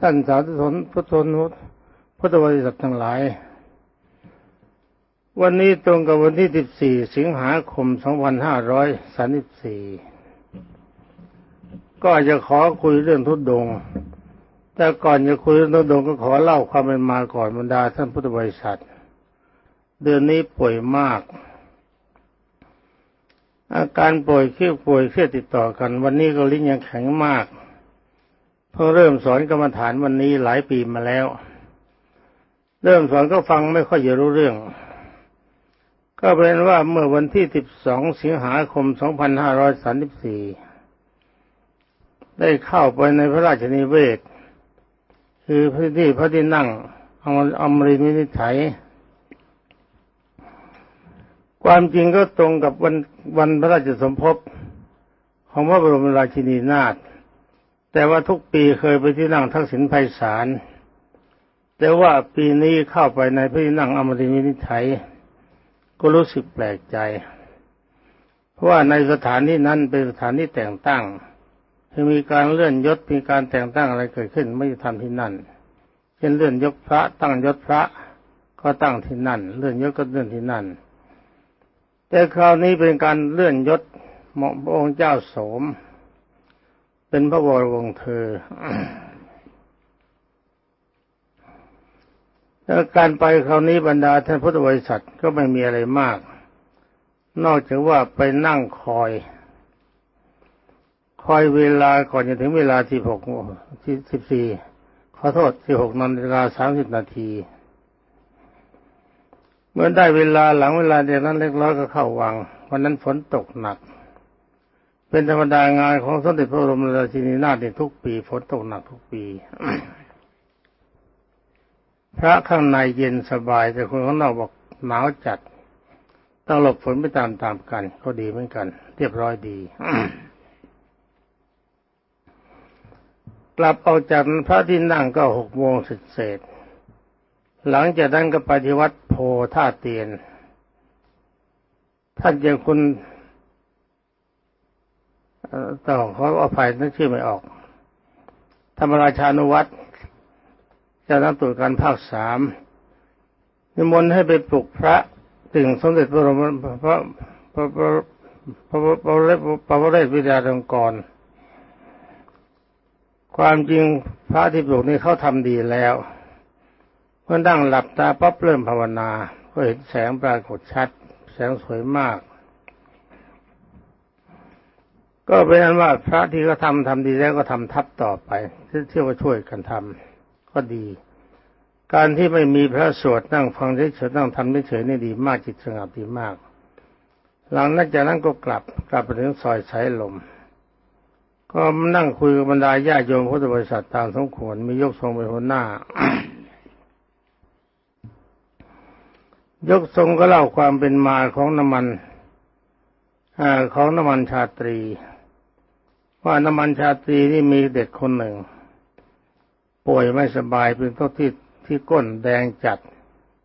ท่านสาธุชนพุทธนุพุทธบริษัททั้งหลาย วันนี้ตรงกับวันที่ 14 สิงหาคม 2534 ก็จะขอคุยเรื่องทุดดงแต่ก่อนจะคุยเรื่องทุดดงก็ขอเล่าความเป็นมาก่อนบรรดาท่านพุทธบริษัท เดือนนี้ป่วยมาก อาการป่วยเครียดป่วยเครียดติดต่อกัน วันนี้ก็ลิ้นยังแข็งมาก เพิ่งเริ่มสอนกรรมฐานวันนี้หลายปีมาแล้ว เริ่มสอนก็ฟังไม่ค่อยจะรู้เรื่อง ก็เป็นว่าเมื่อวันที่ 12 สิงหาคม 2534 ได้เข้าไปในพระราชนิเวศ คือพระที่พระที่นั่งอมรินวินิจฉัยความจริงก็ตรงกับวันวันพระราชสมภพของพระบรมราชินีนาถ แต่ว่าทุกปีเคยไปที่นั่งทักษิณไพศาลแต่ว่าปีนี้เข้าไปในพระที่นั่งอมรินวินิจฉัยก็รู้สึกแปลกใจ เพราะว่าในสถานที่นั้นเป็นสถานที่แต่งตั้งคือมีการเลื่อนยศมีการแต่งตั้งอะไรเกิดขึ้นไม่ได้ทำที่นั่น เช่นเลื่อนยศพระ ตั้งยศพระก็ตั้งที่นั่น เลื่อนยศก็เลื่อนที่นั่น แต่คราวนี้เป็นการเลื่อนยศหม่อมพระองค์เจ้าโสม เป็นพระวรวงศ์เธอแล้วการไปคราวนี้บรรดาท่านพุทธบริษัทก็ไม่มีอะไรมาก นอกจากว่าไปนั่งคอย คอยเวลาก่อนจะถึงเวลาที่หกที่สิบสี่ขอโทษที่หกนาฬิกาสามสิบนาทีเมื่อได้เวลาหลังเวลาเดียวนั้นเล็กน้อยก็เข้าวังวันนั้นฝนตกหนัก เป็นธรรมดางานของสมเด็จพระบรมราชินีนาถในทุกปีฝนตกหนักทุกปี พระข้างในเย็นสบายแต่คนข้างนอกบอกหนาวจัดต้องหลบฝนไปตามๆกัน ก็ดีเหมือนกัน เรียบร้อยดี กลับออกจากพระที่นั่งก็หกโมงเศษหลังจากนั้นก็ไปที่วัดโพท่าเตียนท่านยังคุณ ต้องขออภัยนึกชื่อไม่ออก ธรรมราชานุวัตรเจ้านักตรวจการภาคสามนิมนต์ให้ไปปลุกพระถึงสมเด็จพระบรมพระพระพระพระพระพระพระเรศวิทยาลงกรความจริงพระที่ปลุกนี่เขาทำดีแล้วเมื่อนั่งหลับตาปั๊บเริ่มภาวนา ก็เห็นแสงปรากฏชัด แสงสวยมาก ก็เป็นนั้นว่าพระที่เขาทำทำดีแล้วก็ทำทับต่อไปเที่ยวช่วยกันทำก็ดี การที่ไม่มีพระสวดนั่งฟังเฉยๆนั่งทำเฉยๆนี่ดีมากจิตสงบดีมาก หลังนั้นจากนั้นก็กลับกลับไปถึงซอยสายลม ก็นั่งคุยกับบรรดาญาโยมพุทธบริษัทตามสมควรมียกทรงเป็นหัวหน้ายกทรงก็เล่าความเป็นมาของน้ำมันอของน้ำมันชาตรี ว่าน้ำมันชาตรีนี่มีเด็กคนหนึ่ง ป่วยไม่สบายเป็นต้นที่ที่ก้นแดงจัด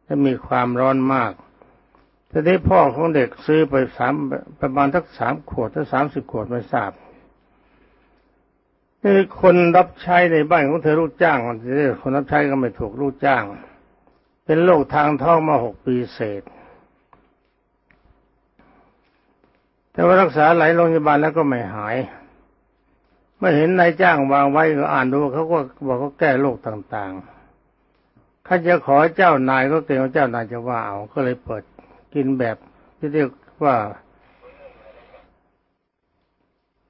และมีความร้อนมากทีนี้พ่อของเด็กซื้อไปสามประมาณทักสามขวดถ้าสามสิบขวดไม่ทราบนี่คนรับใช้ในบ้านของเธอลูกจ้างมันเรียกคนรับใช้ก็ไม่ถูกลูกจ้าง เป็นโรคทางท้องมาหกปีเศษ แต่ว่ารักษาหลายโรงพยาบาลแล้วก็ไม่หาย ไม่เห็นนายจ้างวางไว้ก็อ่านดูเขาก็บอกเขาแก้โรคต่างๆข้าจะขอเจ้านายก็เกรงว่าเจ้านายจะว่าเอาก็เลยเปิดกินแบบที่เรียกว่า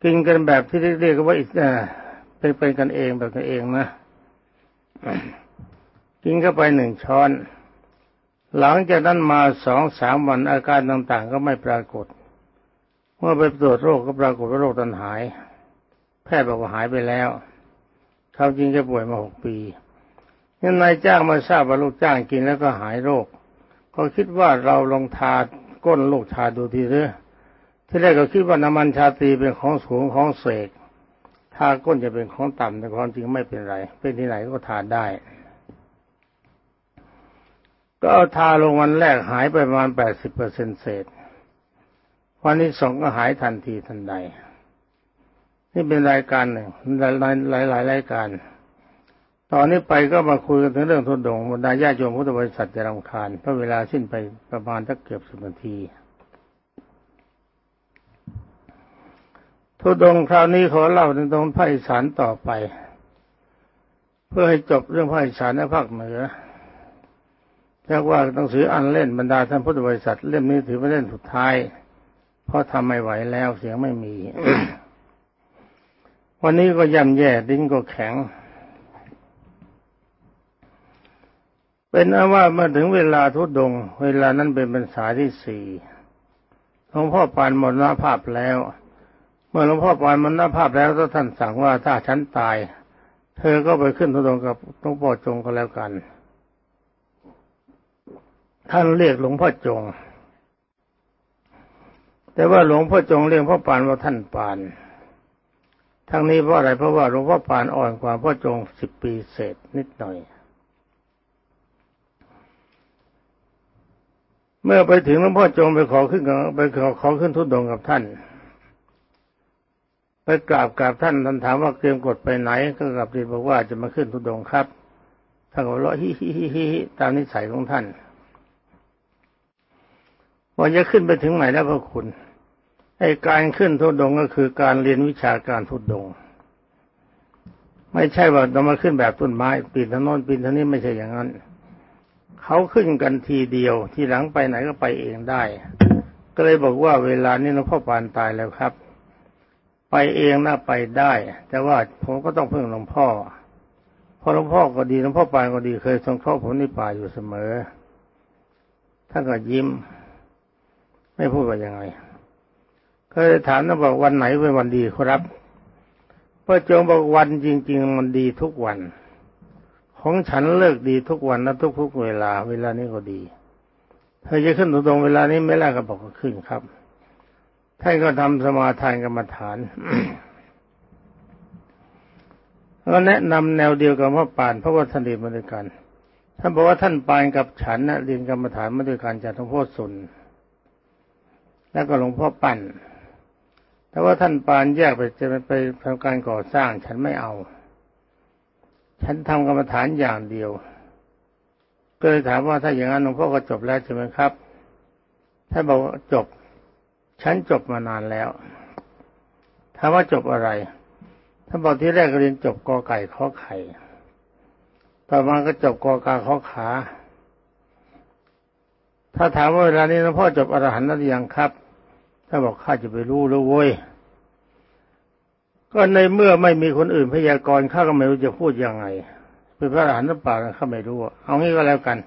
กินกันแบบที่เรียกว่าอีกเป็นเป็นกันเองแบบกันเองนะกินเข้าไปหนึ่งช้อน หลังจากนั้นมาสองสามวันอาการต่างๆ ก็ไม่ปรากฏ เมื่อไปตรวจโรคก็ปรากฏว่าโรคตันหาย แพทย์บอกว่าหายไปแล้วเขาจริงแค่ป่วยมาหกปีนี่นายจ้างมาทราบว่าลูกจ้างกินแล้วก็หายโรค ก็คิดว่าเราลองทาก้นลูกชาดูทีเถอะที่แรกก็คิดว่าน้ำมันชาตรีเป็นของสูงของเสกทาก้นจะเป็นของต่ำแต่ความจริงไม่เป็นไร เป็นที่ไหนก็ทาได้ ก็เอาทาลงวันแรกหายไปประมาณแปดสิบเปอร์เซ็นเศษ วันที่สองก็หายทันทีทันใด นี่เป็นรายการหนึ่งหลายหลายรายการ ตอนนี้ไปก็มาคุยกันถึงเรื่องทุดงบรรดาญาโยมพุทธบริษัทจะรำคาญเพราะเวลาสิ้นไปประมาณสักเกือบสิบนาทีทุดงคราวนี้ขอเล่าถึงตรงภาคอีสานต่อไป เพื่อให้จบเรื่องภาคอีสานและภาคเหนือเรียกว่าหนังสืออันเล่นบรรดาท่านพุทธบริษัทเล่มนี้ถือเป็นเล่มสุดท้าย เพราะทำไม่ไหวแล้วเสียงไม่มี วันนี้ก็ย่ำแย่ดิ้นก็แข็ง เป็นอาว่าเมื่อถึงเวลาทุดง เวลานั้นเป็นพรรษาที่สี่หลวงพ่อปานมรณภาพแล้ว เมื่อหลวงพ่อปานมรณภาพแล้วท่านสั่งว่าถ้าฉันตาย เธอก็ไปขึ้นทุดงกับหลวงพ่อจงก็แล้วกัน ท่านเรียกหลวงพ่อจง แต่ว่าหลวงพ่อจงเรียกพ่อปานว่าท่านปาน ทั้งนี้เพราะอะไรเพราะว่าหลวงพ่อปานอ่อนกว่าพ่อจงสิบปีเศษนิดหน่อย เมื่อไปถึงหลวงพ่อจงไปขอขึ้นไปขอขอขึ้นทุดงกับท่าน ไปกราบกราบท่านท่านถามว่าเตรียมกดไปไหน ก็กลับเรียนบอกว่าจะมาขึ้นทุดงครับท่านก็ร้องฮิฮิฮิฮิตามนิสัยของท่านว่าจะขึ้นไปถึงไหนแล้วพระคุณ ไอ้การขึ้นทุดงก็คือการเรียนวิชาการทุดง ไม่ใช่ว่าเรามาขึ้นแบบต้นไม้ปีนทางโน้นปีนทางนี้ไม่ใช่อย่างนั้นเขาขึ้นกันทีเดียว ทีหลังไปไหนก็ไปเองได้ ก็เลยบอกว่าเวลานี้หลวงพ่อปานตายแล้วครับ ไปเองน่าไปได้ แต่ว่าผมก็ต้องพึ่งหลวงพ่อพอหลวงพ่อก็ดีหลวงพ่อปานก็ดีเคยทรงเคราะห์ผมในป่าอยู่เสมอท่านก็ยิ้ม ไม่พูดว่ายังไง ก็เลยถามนะบอกวันไหนเป็นวันดีครับพระจงบอกวันจริง ๆ มันดีทุกวัน ของฉันเลิกดีทุกวันและทุกๆเวลา เวลานี้ก็ดี เธอจะขึ้นตรงเวลานี้ไม่ล่ะก็บอกก็ขึ้นครับท่านก็ทำสมาทานกรรมฐานก็แนะนำแนวเดียวกับพ่อปานเพราะว่าท่านเรีมาด้วยกัน ท่านบอกว่าท่านปานกับฉันนะเรียนกรรมฐานมาด้วยกันจากหลวงพ่อสุนแล้วก็หลวงพ่อปั่น แต่ว่าท่านปานแยกไปจะไปทำการก่อสร้าง ฉันไม่เอา ฉันทำกรรมฐานอย่างเดียว ก็เลยถามว่าถ้าอย่างนั้นหลวงพ่อก็จบแล้วใช่ไหมครับท่านบอกจบ ฉันจบมานานแล้วถามว่าจบอะไรท่านบอกที่แรกเรียนจบกอไก่ข้อไข่ ต่อมาก็จบกอกาข้อขา ถ้าถามว่าเวลานี้หลวงพ่อจบอรหันต์แล้วยังครับ ท่านบอกข้าจะไปรู้แล้วเว้ยก็ในเมื่อไม่มีคนอื่นพยากรณ์ข้าก็ไม่รู้จะพูดยังไงเป็นพระอรหันต์หรือเปล่าข้าไม่รู้เอางี้ก็แล้วกัน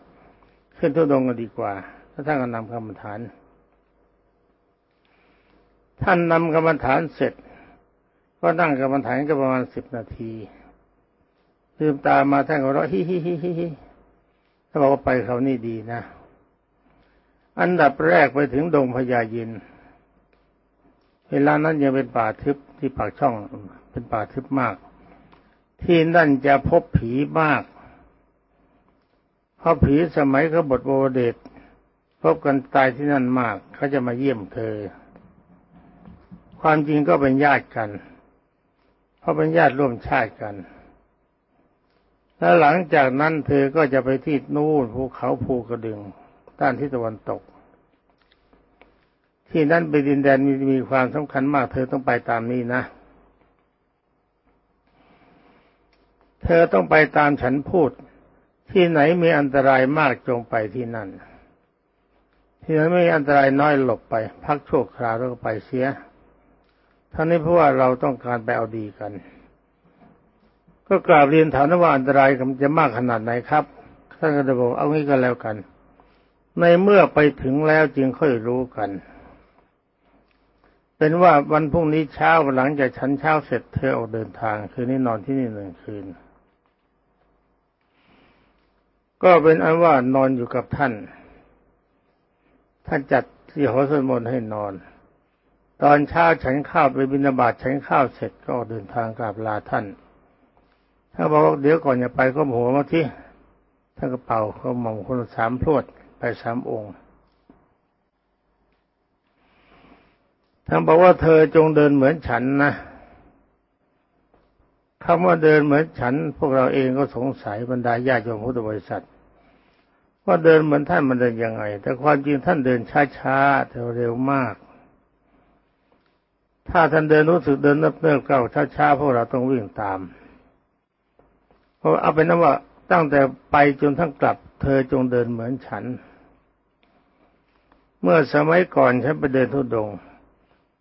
ขึ้นทุดงกันดีกว่าถ้าท่านก็นำกรรมฐาน ท่านนำกรรมฐานเสร็จ ก็นั่งกรรมฐานก็ประมาณสิบนาทีลืมตามาท่านก็ร้องฮิฮิฮิฮิฮิถ้าบอกว่าไปเขานี่ดีนะ อันดับแรกไปถึงดงพญายิน เวลานั้นยังเป็นป่าทึบที่ปากช่องเป็นป่าทึบมาก ที่นั่นจะพบผีมาก เพราะผีสมัยขบฏโบเดตพบกันตายที่นั่นมาก เขาจะมาเยี่ยมเธอ ความจริงก็เป็นญาติกัน เพราะเป็นญาติร่วมชาติกัน แล้วหลังจากนั้นเธอก็จะไปที่นู่นภูเขาภูกระดึงด้านทิศตะวันตก ที่นั่นเป็นดินแดนมีมีความสำคัญมาก เธอต้องไปตามนี้นะ เธอต้องไปตามฉันพูด ที่ไหนมีอันตรายมากจงไปที่นั่น ที่ไหนไม่มีอันตรายน้อยหลบไป พักชั่วคราวแล้วก็ไปเสียท่านี้เพราะว่าเราต้องการไปเอาดีกัน ก็กราบเรียนถามว่าอันตรายมันจะมากขนาดไหนครับท่านก็จะบอกเอางี้ก็แล้วกัน ในเมื่อไปถึงแล้วจึงค่อยรู้กัน เป็นว่าวันพรุ่งนี้เช้าหลังจากฉันเช้าเสร็จเธอออกเดินทาง คืนนี้นอนที่นี่หนึ่งคืน ก็เป็นอันว่านอนอยู่กับท่าน ท่านจัดที่หอสวดมนต์ให้นอน ตอนเช้าฉันข้าวไปบิณฑบาตฉันข้าวเสร็จก็ออกเดินทางกลับลาท่านถ้าบอกว่าเดี๋ยวก่อนจะไปก็หัวมาที่ท่านก็เป่าเขาหม่อมคนสามพรวดไปสามองค์ ท่านบอกว่าเธอจงเดินเหมือนฉันนะคำว่าเดินเหมือนฉัน พวกเราเองก็สงสัยบรรดาญาติโยมพุทธบริษัทว่าเดินเหมือนท่านมันเดินยังไง แต่ความจริงท่านเดินช้าๆแต่เร็วมาก ถ้าท่านเดินรู้สึกเดินนับเนิบเก่าช้าๆพวกเราต้องวิ่งตามเพราะเอาเป็นนว่าตั้งแต่ไปจนทั้งกลับ เธอจงเดินเหมือนฉัน เมื่อสมัยก่อนฉันไปเดินทุดงค์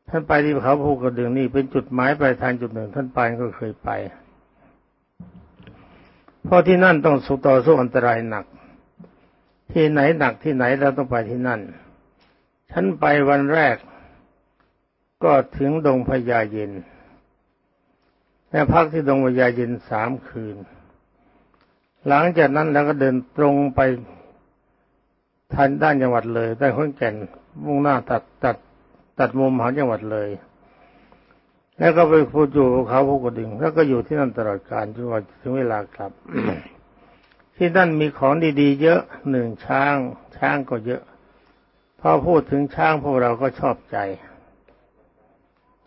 ท่านไปที่เขาภูกระดึงนี่เป็นจุดหมายปลายทางจุดหนึ่ง ท่านไปก็เคยไป เพราะที่นั่นต้องสู้ต่อสู้อันตรายหนัก ที่ไหนหนักที่ไหนเราต้องไปที่นั่น ฉันไปวันแรก ก็ถึงดงพญาเย็นและพักที่ดงพญาเย็นสามคืน หลังจากนั้นเราก็เดินตรงไปทางด้านจังหวัดเลยด้านขอนแก่นมุ่งหน้าตัดตัด ตัดมุมหาจังหวัดเลย แล้วก็ไปพูดอยู่เขาภูกระดึง แล้วก็อยู่ที่นั่นตลอดกาลจนกว่าถึงเวลากลับ ที่นั่นมีของดีๆ เยอะหนึ่งช้าง ช้างก็เยอะพอพูดถึงช้างพวกเราก็ชอบใจ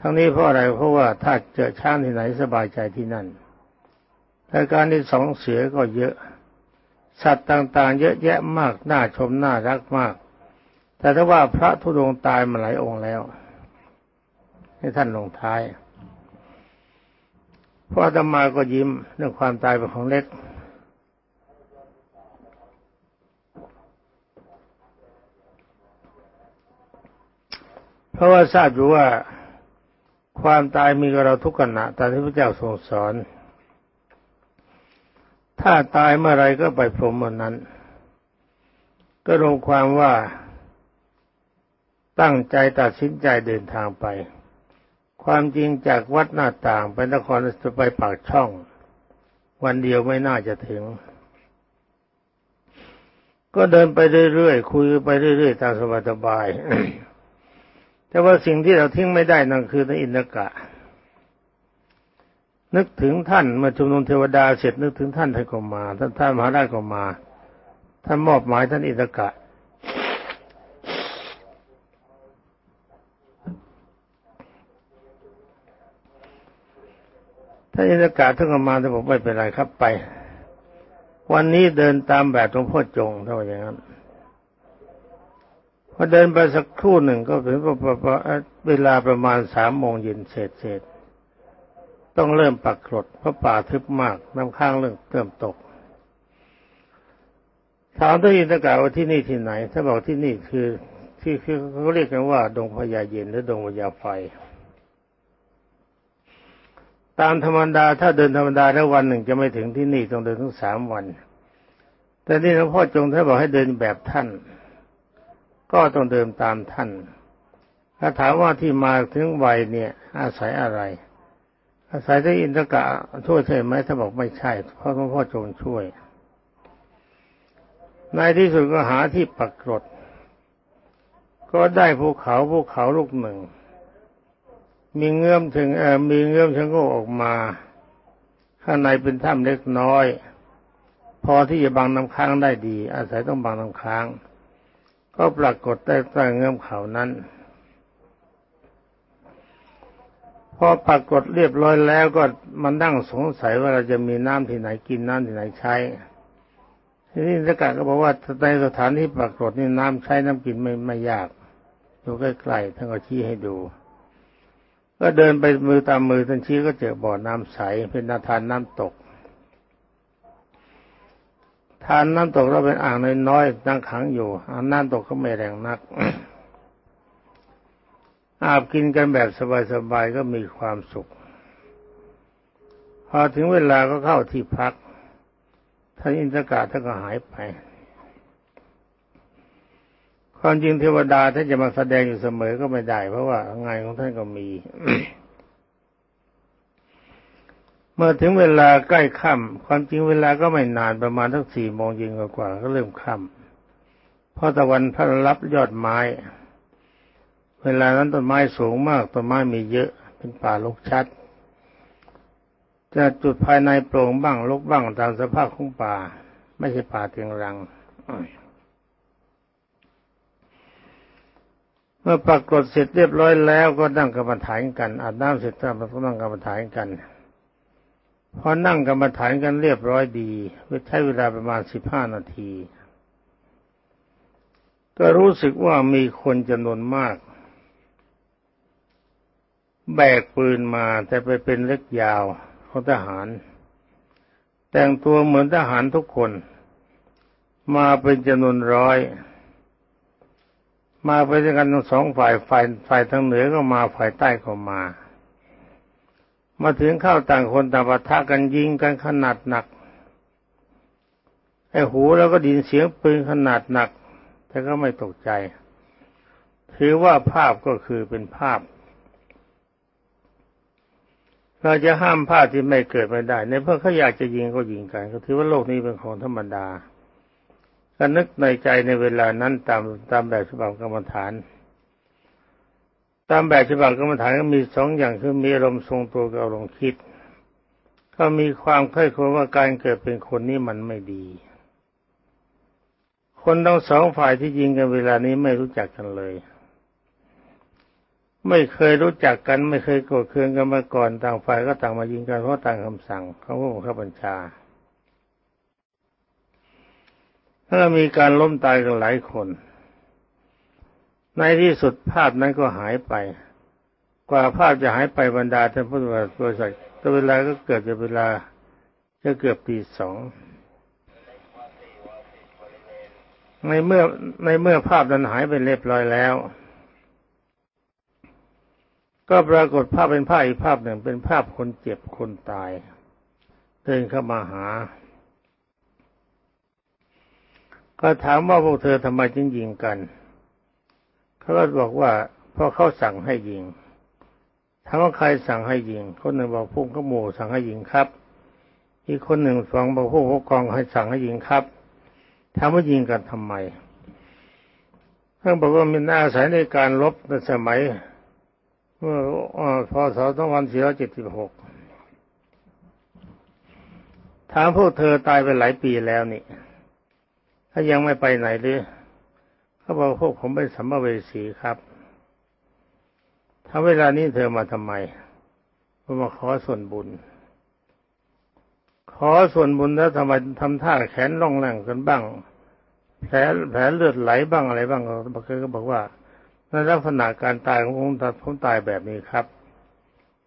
ทั้งนี้เพราะอะไรเพราะว่าถ้าเจอช้างที่ไหนสบายใจที่นั่นแต่การที่สองเสือก็เยอะ สัตว์ต่างๆ เยอะแยะมากน่าชมน่ารักมาก แต่ถ้าว่าพระทุดงตายมาหลายองค์แล้วให้ท่านลงท้ายพระธรรมาก็ยิ้มเรื่องความตายเป็นของเล็ก เพราะว่าทราบอยู่ว่าความตายมีกับเราทุกขณะตามที่พระเจ้าทรงสอน ถ้าตายเมื่อไรก็ไปพรหมเมื่อนั้น ก็รวมความว่า ตั้งใจตัดสินใจเดินทางไป ความจริงจากวัดหน้าต่างไปนครจะไปปากช่อง วันเดียวไม่น่าจะถึง ก็เดินไปเรื่อยๆคุยไปเรื่อยๆตามสบายๆแต่ว่าสิ่งที่เราทิ้งไม่ได้นั่นคือในอินทกะ นึกถึงท่านเมื่อชุมนุมเทวดาเสร็จนึกถึงท่านท่านก็มาท่านท่านมหาราชก็มา ท่านมอบหมายท่านอินทกะ ถ้าอินทกาท่านก็มาแต่ผมไม่เป็นไรครับไป วันนี้เดินตามแบบหลวงพ่อจงเท่าอย่างนั้นพอเดินไปสักครู่หนึ่งก็ถึงเวลาประมาณสามโมงเย็นเศษเศษต้องเริ่มปักกรดเพราะป่าทึบมากน้ำข้างเริ่มเริ่มตกถามท่านอินทกาว่าที่นี่ที่ไหนถ้าบอกที่นี่คือที่คือเขาเรียกกันว่า ดงพญาเย็นหรือดงพญาไฟ ตามธรรมดาถ้าเดินธรรมดาแล้ววันหนึ่งจะไม่ถึงที่นี่ต้องเดินถึงสามวัน แต่นี่หลวงพ่อจงท่านบอกให้เดินแบบท่าน ก็ต้องเดินตามท่าน ถ้าถามว่าที่มาถึงวัยเนี่ย อาศัยอะไร อาศัยได้อินทกะช่วยใช่ไหมถ้าบอกไม่ใช่ เพราะหลวงพ่อจงช่วย ในที่สุดก็หาที่ปักกรดก็ได้ภูเขาภูเขาลูกหนึ่ง มีเงื่อมถึงเอ่อมีเงื่อมชะโงกออกมา ข้างในเป็นถ้ำเล็กน้อย พอที่จะบังน้ำค้างได้ดี อาศัยต้องบังน้ำค้าง ก็ปรากฏใต้ใต้เงื่อมเขานั้นพอปรากฏเรียบร้อยแล้วก็มันนั่งสงสัยว่าเราจะมีน้ำที่ไหนกินน้ำที่ไหนใช้ทีนี้สกัดก็บอกว่าในสถานที่ปรากฏนี่น้ำใช้น้ำกินไม่ไม่ยากอยู่ใกล้ๆท่านก็ชี้ให้ดู ก็เดินไปมือตามมือทันชี้ก็เจอบ่อน้ำใสเป็นาทานน้ำตก ทานน้ำตกเราเป็นอ่างน้อยๆนั่งขังอยู่อ่างน้ำตกก็ไม่แรงนัก อาบกินกันแบบสบายๆก็มีความสุข พอถึงเวลาก็เข้าที่พักท่านอินทกาท่านก็หายไป ความจริงเทวดาท่านจะมาแสดงอยู่เสมอก็ไม่ได้ เพราะว่างานของท่านก็มี เมื่อถึงเวลาใกล้ค่ำความจริงเวลาก็ไม่นานประมาณทั้งสี่โมงเย็นกว่าก็เริ่มค่ำเพราะตะวันพระรับยอดไม้ เวลานั้นต้นไม้สูงมากต้นไม้มีเยอะ เป็นป่าลกชัดจะจุดภายในโปร่งบ้างลกบ้างตามสภาพของป่า ไม่ใช่ป่าเตียงรัง เมื่อปรากฏเสร็จเรียบร้อยแล้วก็นั่งกรรมฐานกันอาบน้ำเสร็จแล้วก็นั่งกรรมฐานกันพอนั่งกรรมฐานกันเรียบร้อยดีใช้เวลาประมาณสิบห้านาที ก็รู้สึกว่ามีคนจำนวนมาก แบกปืนมาแต่ไปเป็นเล็กยาวของทหาร แต่งตัวเหมือนทหารทุกคน มาเป็นจำนวนร้อย มาไปด้วยกันทั้งสองฝ่ายฝ่ายฝ่ายทางเหนือก็มาฝ่ายใต้ก็มา มาถึงเข้าต่างคนต่างปะทะกันยิงกันขนาดหนักไอ้หูแล้วก็ดินเสียงปืนขนาดหนัก แต่ก็ไม่ตกใจ ถือว่าภาพก็คือเป็นภาพ เราจะห้ามภาพที่ไม่เกิดไม่ได้ ในเพื่อเขาอยากจะยิงก็ยิงกัน ก็ถือว่าโลกนี้เป็นของธรรมดา ก็นึกในใจในเวลานั้นตามตามแบบฉบับกรรมฐาน ตามแบบฉบับกรรมฐานก็มีสองอย่างคือมีอารมณ์ทรงตัวกับอารมณ์คิด ก็มีความค่อยควรว่าการเกิดเป็นคนนี้มันไม่ดี คนทั้งสองฝ่ายที่ยิงกันเวลานี้ไม่รู้จักกันเลย ไม่เคยรู้จักกันไม่เคยโกรธเคืองกันมาก่อนต่างฝ่ายก็ต่างมายิงกันเพราะต่างคำสั่งเของผู้บังคับบัญชา ถ้ามีการล้มตายกันหลายคน ในที่สุดภาพนั้นก็หายไป กว่าภาพจะหายไปบรรดาท่านพุทธบริษัทตัวเวลาก็เกิดจะเวลาจะเกือบตีสองในเมื่อในเมื่อภาพนั้นหายไปเรียบร้อยแล้ว ก็ปรากฏภาพเป็นภาพอีกภาพหนึ่งเป็นภาพคนเจ็บคนตายเดินเข้ามาหา ก็ถามว่าพวกเธอทำไมจึงยิงกัน เขาก็บอกว่าเพราะเขาสั่งให้ยิงถามว่าใครสั่งให้ยิง คนหนึ่งบอกพุ่งขโมสั่งให้ยิงครับ อีกคนหนึ่งฟังบอกผู้ปกครองให้สั่งให้ยิงครับถามว่ายิงกันทำไมท่านบอกว่ามีหน้าอายในการลบในสมัยเมื่อพศ2476ถามพวกเธอตายไปหลายปีแล้วนี่ ถ้ายังไม่ไปไหนหรือเขาบอกพวกผมเป็นสัมภเวสีครับถ้าเวลานี้เธอมาทำไมผมมาขอส่วนบุญ ขอส่วนบุญแล้วทำไมทำท่าแขนล่องแหลงกันบ้าง แผลแผลเลือดไหลบ้างอะไรบ้างก็บอกว่าในลักษณะการตายของผมผมตายแบบนี้ครับ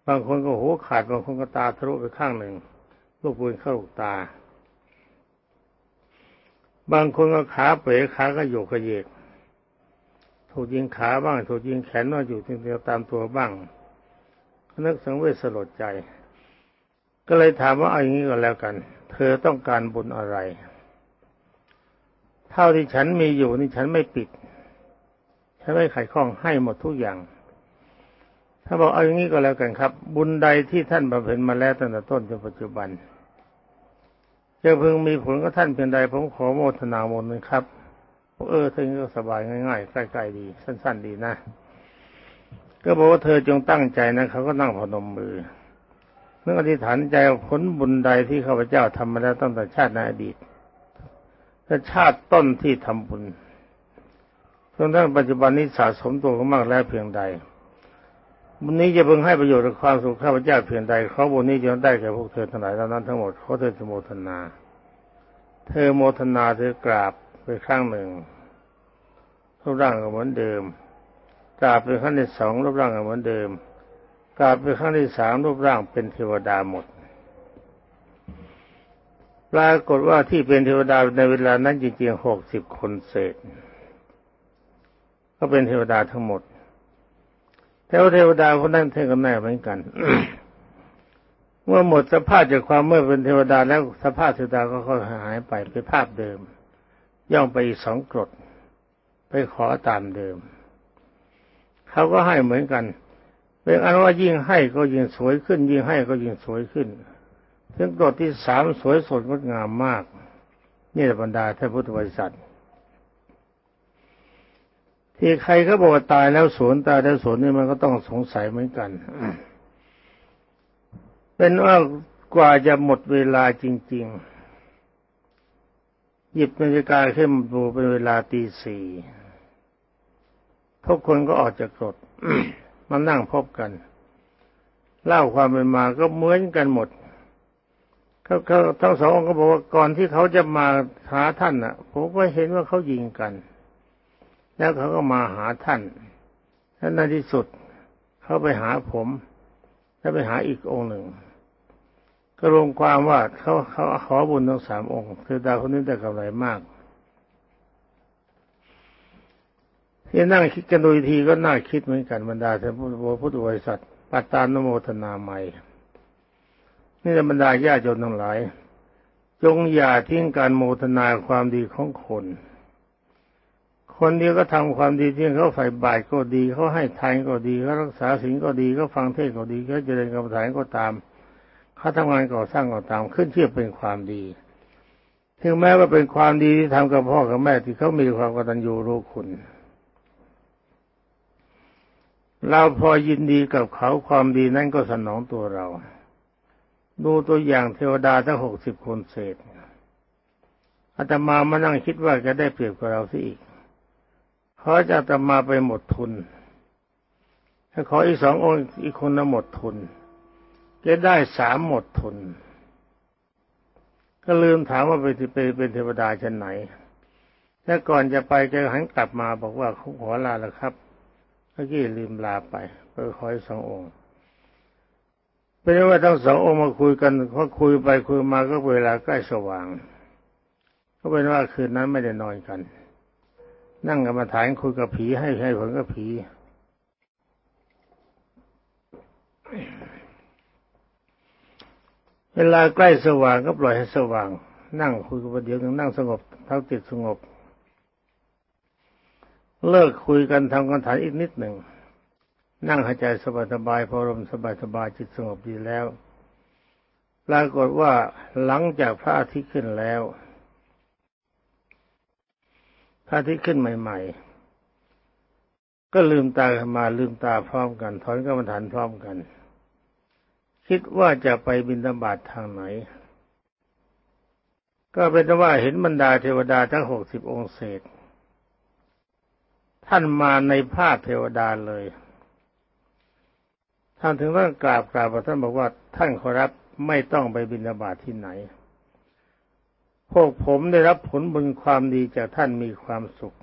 บางคนก็หูขาดบางคนก็ตาทะลุไปข้างหนึ่งลูกปืนเข้าลูกตา บางคนก็ขาเป๋ขาก็โยกกระเยก ถูกยิงขาบ้าง ถูกยิงแขนบ้างอยู่ทีเดียวตามตัวบ้างนึกสังเวชสลดใจ ก็เลยถามว่าเอาอย่างนี้ก็แล้วกัน เธอต้องการบุญอะไร เท่าที่ฉันมีอยู่นี่ฉันไม่ปิด ฉันไม่ไขข้องให้หมดทุกอย่าง ถ้าบอกเอาอย่างนี้ก็แล้วกันครับ บุญใดที่ท่านบำเพ็ญมาแล้วตั้งแต่ต้นจนปัจจุบัน จะพึงมีผลกับท่านเพียงใดผมขอโมทนาโมนครับ เออเธอก็สบายง่ายๆใกล้ๆดี สั้น ๆ ดีนะ ก็บอกว่าเธอจงตั้งใจนะเขาก็นั่งพนมมือเมื่ออธิษฐานใจผลบุญใดที่ข้าพเจ้าทำมาแล้วตั้งแต่ชาติในอดีตถ้าชาติต้นที่ทำบุญจนทั้งปัจจุบันนี้สะสมตัวมากแล้วเพียงใด บุญนี้จะเพิ่งให้ประโยชน์กับความสุขข้าพเจ้าเพียงใดเขาบุญนี้จะได้แก่พวกเธอทั้งหลายนั้นทั้งหมดเขาเธอจะโมทนา เธอโมทนาเธอกราบไปครั้งหนึ่งรูปร่างก็เหมือนเดิมกราบไปครั้งที่สองรูปร่างก็เหมือนเดิมกราบไปครั้งที่สามรูปร่างเป็นเทวดาหมดปรากฏว่าที่เป็นเทวดาในเวลานั้นจริงๆหกสิบคนเศษ ก็เป็นเทวดาทั้งหมด แต่ว่าเทวดาคนนั้นเท่กันแน่เหมือนกัน เมื่อหมดสภาพจากความเมื่อเป็นเทวดาแล้วสภาพเทวดาก็ค่อยหายไปเป็นภาพเดิม ย่องไปอีกสองกรดไปขอตามเดิม เขาก็ให้เหมือนกันเป็นอันว่ายิ่งให้ก็ยิ่งสวยขึ้น ยิ่งให้ก็ยิ่งสวยขึ้นถึงกรดที่สามสวยสดงดงามมาก นี่แหละบรรดาท่านพุทธบริษัท ที่ใครเขาบอกว่าตายแล้วสวนตายแล้วสวนนี่มันก็ต้องสงสัยเหมือนกัน เป็นว่ากว่าจะหมดเวลาจริง ๆ หยิบนาฬิกาขึ้นดูเป็นเวลาตีสี่ทุกคนก็ออกจากกรดมานั่งพบกัน เล่าความเป็นมาก็เหมือนกันหมดเขาเขาทั้งสององค์ก็บอกว่าก่อนที่เขาจะมาหาท่านน่ะผมก็เห็นว่าเขายิงกัน แล้วเขาก็มาหาท่านแล้วในที่สุดเขาไปหาผม แล้วไปหาอีกองค์หนึ่ง ก็รวมความว่าเขาเขาขอบุญทั้งสามองค์ คือดาวคนนี้ได้กำไรมากที่นั่งคิดกันโดยทีก็น่าคิดเหมือนกันบรรดาท่านพุทธบริษัทปัตตานโมทนาใหม่ นี่บรรดาญาโยมทั้งหลาย จงอย่าทิ้งการโมทนาความดีของคน คนเดียวก็ทำความดีที่เขาใฝ่บาตก็ดีเขาให้ทานก็ดีเขารักษาศีลก็ดีเขาฟังเทศก็ดีเขาเจริญกรรมฐานก็ตามเขาทำงานก่อสร้างก็ตามขึ้นเทียบเป็นความดีถึงแม้ว่าเป็นความดีที่ทำกับพ่อกับแม่ที่เขามีความกตัญญูรู้คุณ เราพอยินดีกับเขาความดีนั้นก็สนองตัวเรา ดูตัวอย่างเทวดาทั้งหกสิบคนเศษอาตมามานั่งคิดว่าจะได้เปรียบกับเราสิอีก ขอจะอาตมาไปหมดทุน ถ้าขออีกสององค์อีกคนน่ะหมดทุน จะได้สามหมดทุน ก็ลืมถามว่าไปไปเป็นเทวดาชั้นไหนแล้วก่อนจะไปแกหันกลับมาบอกว่าขาขอลาแล้วครับเมื่อกี้ลืมลาไปไปขออีกสององค์เป็นว่าทั้งสององค์มาคุยกันพอคุยไปคุยมาก็เวลาใกล้สว่าง ก็เป็นว่าคืนนั้นไม่ได้นอนกัน นั่งกรรมาฐานคุยกับผีให้ให้ผลกับผี เวลาใกล้สว่างก็ปล่อยให้สว่าง นั่งคุยกันเดี๋ยวนึงนั่งสงบเท้าจิตสงบ เลิกคุยกันทำกันฐานอีกนิดหนึ่งนั่งหายใจสบายๆพอลมสบายๆจิตสงบดีแล้วปรากฏว่าหลังจากพระอาทิตย์ขึ้นแล้ว พระอาทิตย์ขึ้นใหม่ ๆ ก็ลืมตาขึ้นมาลืมตาพร้อมกัน ถอนกรรมฐานพร้อมกัน คิดว่าจะไปบินธบาตทางไหน ก็เป็นว่าเห็นบรรดาเทวดาทั้งหกสิบองค์เศษ ท่านมาในภาพเทวดาเลยท่านถึงต้องกราบกราบท่านบอกว่าท่านขอรับไม่ต้องไปบิณฑบาตที่ไหน พวกผมได้รับผลบุญความดีจากท่านมีความสุข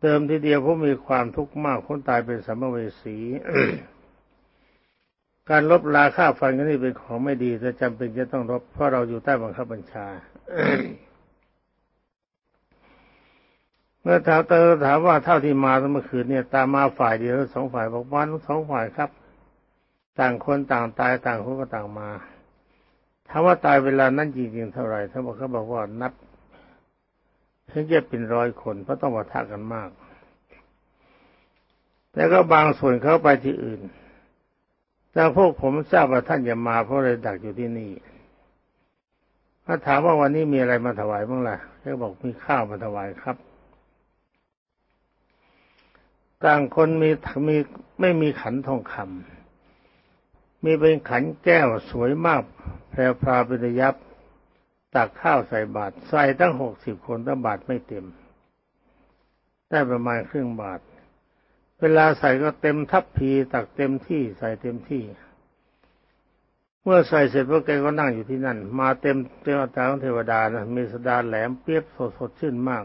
เติมทีเดียวผมมีความทุกข์มากคนตายเป็นสัมภเวสีการลบลาค่าฟันก็นี่เป็นของไม่ดีแต่จำเป็นจะต้องลบเพราะเราอยู่ใต้บังคับบัญชา เมื่อถามเตอถามว่าเท่าที่มาเมื่อคืนเนี่ย ตามมาฝ่ายเดียวสองฝ่ายบอกว่าสองฝ่ายครับ ต่างคนต่างตายต่างคนก็ต่างมา ถามว่าตายเวลานั้นจริงๆเท่าไหร่ท่านบอกเขาบอกว่านับเพียงจะเป็นร้อยคนเพราะต้องมาทักกันมากแต่ก็บางส่วนเขาไปที่อื่น แต่พวกผมทราบว่าท่านจะมาเพราะเลยดักอยู่ที่นี่ถ้าถามว่าวันนี้มีอะไรมาถวายบ้างล่ะเขาบอกมีข้าวมาถวายครับ ต่างคนมีมีไม่มีขันทองคำ มีเป็นขันแก้วสวยมากแพรพราเป็นยับตักข้าวใส่บาตรใส่ตั้งหกสิบคนตั้งบาตรไม่เต็ม ได้ประมาณครึ่งบาทเวลาใส่ก็เต็มทัพพี ตักเต็มที่ใส่เต็มที่ เมื่อใส่เสร็จพวกแกก็นั่งอยู่ที่นั่น มาเต็มเต็มตาของเทวดานะมีสดาแหลมเปียบสดสดชื่นมาก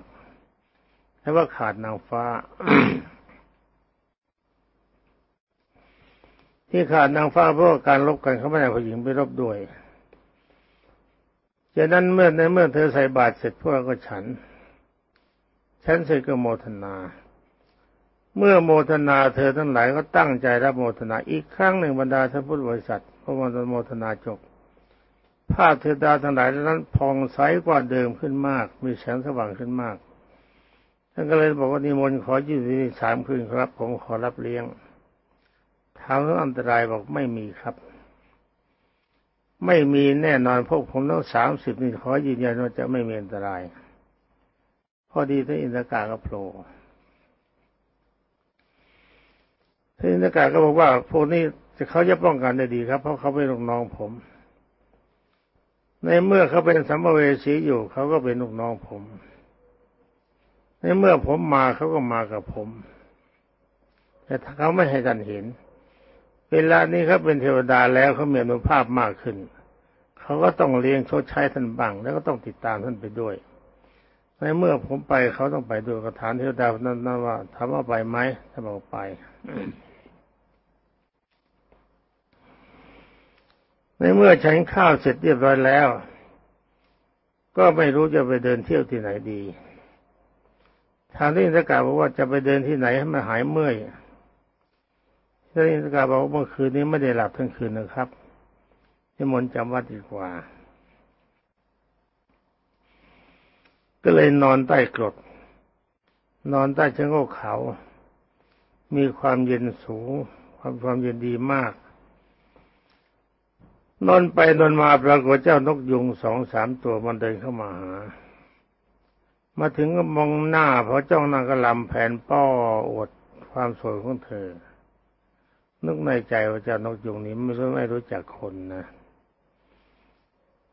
แต่ว่าขาดนางฟ้า ที่ขาดนางฟ้าเพราะการลบกันเขาไม่ได้ผู้หญิงไปรบด้วยจากนั้นเมื่อในเมื่อเธอใส่บาตรเสร็จพวกก็ฉัน ฉันเสร็จก็โมทนา เมื่อโมทนาเธอทั้งหลายก็ตั้งใจรับโมทนาอีกครั้งหนึ่งบรรดาท่านพุทธบริษัทพระมรโมทนาจบภาพเทวดาทั้งหลายนั้นผ่องใสกว่าเดิมขึ้นมาก มีแสงสว่างขึ้นมากท่านก็เลยบอกว่านิมนต์ขออยู่ที่นี่สามคืนครับ ผมขอรับเลี้ยง ถามเรื่องอันตรายบอกไม่มีครับ ไม่มีแน่นอนพวกผมต้องสามสิบนี่ขอยืนยันว่าจะไม่มีอันตราย พอดีท่านอินทกาก็โผล่ท่านอินทกาก็บอกว่าพวกนี้จะเขาจะป้องกันได้ดีครับ เพราะเขาเป็นลูกน้องผม ในเมื่อเขาเป็นสัมภเวสีอยู่เขาก็เป็นลูกน้องผม ในเมื่อผมมาเขาก็มากับผม แต่ถ้าเขาไม่ให้ท่านเห็น เวลานี้เขาเป็นเทวดาแล้วเขามีอนุภาพมากขึ้น เขาก็ต้องเลี้ยงชดใช้ท่านบังแล้วก็ต้องติดตามท่านไปด้วย ในเมื่อผมไปเขาต้องไปด้วยกระถานเทวดานั้นว่าถามว่าไปไหมท่านบอกไป ในเมื่อฉันข้าวเสร็จเรียบร้อยแล้ว ก็ไม่รู้จะไปเดินเที่ยวที่ไหนดี ทางที่อินทกาบอกว่าจะไปเดินที่ไหนให้มันหายเมื่อย ท่านอินทกาบอกว่าเมื่อคืนนี้ไม่ได้หลับทั้งคืนนะครับนิมนต์จำวัดดีกว่า ก็เลยนอนใต้กรด นอนใต้ชะโงกเขา มีความเย็นสูง ความความเย็นดีมาก นอนไปนอนมาปรากฏเจ้านกยุงสองสามตัวมันเดินเข้ามาหา มาถึงก็มองหน้าพอจ้องหน้าก็ลำแผ่นป้ออวดความสวยของเธอ นึกในใจว่าเจ้านกยุงนี้ไม่รู้ไม่รู้จักคนนะ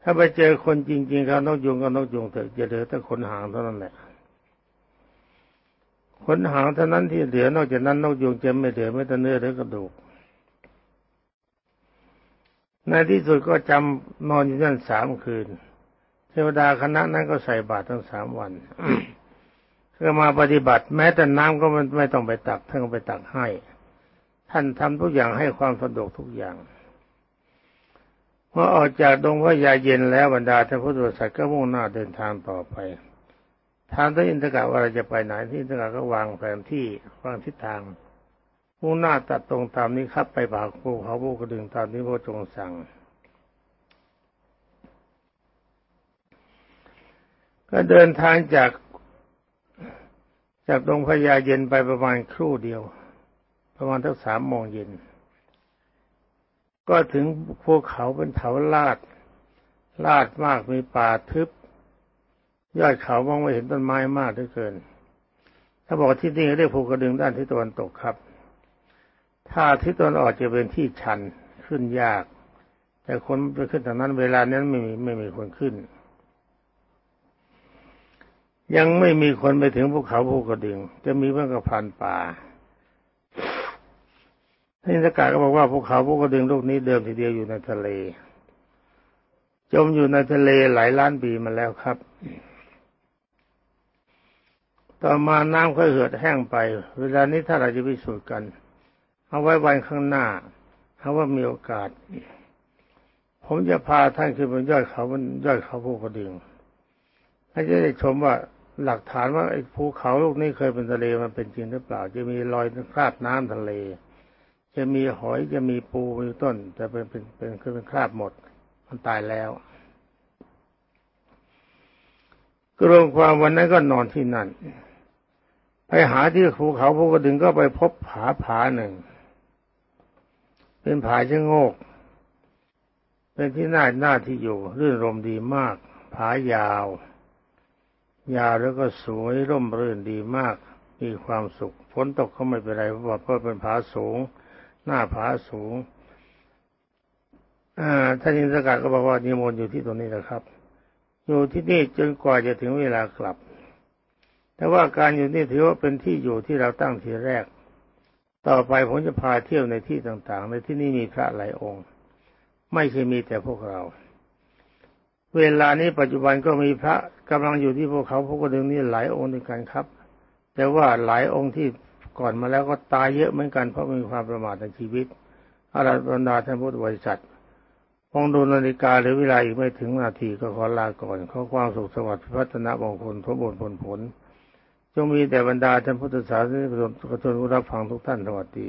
ถ้าไปเจอคนจริงๆเขานกยุงก็นกยุงเถอะจะเหลือแต่ขนหางเท่านั้นแหละขนหางเท่านั้นที่เหลือนอกจากนั้นนกยุงจะไม่เหลือไม่แต่เนื้อหรือกระดูกในที่สุดก็จำนอนอยู่นั่นสามคืน เทวดาคณะนั้นก็ใส่บาตรทั้งสามวันก็มาปฏิบัติ แม้แต่น้ำก็ไม่ต้องไปตักท่านก็ไปตักให้ ท่านทำทุกอย่างให้ความสะดวกทุกอย่างเมื่อออกจากดงพระยาเย็นแล้วบรรดาท่านพุทธบริษัทก็มุ่งหน้าเดินทางต่อไปทางท่านอินทกะว่าเราจะไปไหนที่อินทกะก็วางแผนที่วางทิศทางมุ่งหน้าตัดตรงตามนี้ครับไปปากภูเขาภูกระดึงตามนี้พระจงสั่ง ก็เดินทางจากจากดงพญาเย็นไปประมาณครู่เดียว ประมาณทั้งสามโมงเย็น ก็ถึงภูเขาเป็นเขาลาด ลาดมากมีป่าทึบ ยอดเขามองไม่เห็นต้นไม้มากเหลือเกิน ถ้าบอกที่นี่เรียกภูกระดึงด้านทิศตะวันตกครับ ถ้าทิศตะวันออกจะเป็นที่ชันขึ้นยาก แต่คนไปขึ้นทางนั้นเวลานั้นไม่มีไม่มีคนขึ้น ยังไม่มีคนไปถึงภูเขาภูกระดึง จะมีเพื่อนกับพันป่า ท่านสกาก็บอกว่าภูเขาภูกระดึงลูกนี้เดิมทีเดียวอยู่ในทะเล จมอยู่ในทะเลหลายล้านปีมาแล้วครับ ต่อมาน้ำค่อยเหือดแห้งไป เวลานี้ถ้าเราจะพิสูจน์กัน เอาไว้วันข้างหน้าเอาว่ามีโอกาส ผมจะพาท่านขึ้นบนยอดเขาบนยอดเขาภูกระดึงท่านจะได้ชมว่าหลักฐานว่าไอ้ภูเขาลูกนี้เคยเป็นทะเลมันเป็นจริงหรือเปล่า จะมีรอยคราบน้ำทะเล จะมีหอยจะมีปูมีต้น แต่เป็นเป็นเป็นคือเป็นคราบหมด มันตายแล้วกรวมความวันนั้นก็นอนที่นั่น ไปหาที่ภูเขาภูกระดึงก็ไปพบผาผาหนึ่ง เป็นผาชะโงก เป็นที่น่าหน้าที่อยู่รื่นรมดีมาก ผายาว ยาวแล้วก็สวยร่มรื่นดีมาก มีความสุขฝนตกก็ไม่เป็นไรเพราะว่าเพราะเป็นผาสูง หน้าผาสูงท่านยินสกัดก็บอกว่านิมนต์อยู่ที่ตรงนี้แหละครับ อยู่ที่นี่จนกว่าจะถึงเวลากลับ แต่ว่าการอยู่นี่ถือว่าเป็นที่อยู่ที่เราตั้งทีแรก ต่อไปผมจะพาเที่ยวในที่ต่างๆ ในที่นี้มีพระหลายองค์ ไม่ใช่มีแต่พวกเรา เวลานี้ปัจจุบันก็มีพระกำลังอยู่ที่พวกเขาพวกกระดึงนี่หลายองค์ด้วยกันครับ แต่ว่าหลายองค์ที่ ก่อนมาแล้วก็ตายเยอะเหมือนกันเพราะมีความประมาทในชีวิตอาราบรรดาท่านพุทธบริษัทมองดูนาฬิกาหรือเวลาอีกไม่ถึงนาทีก็ขอลาก่อนขอความสุขสวัสดิ์พัฒนามงคลทบผลผล จงมีแต่บรรดาท่านพุทธศาสนิกชนกระชนรับฟังทุกท่านสวัสดี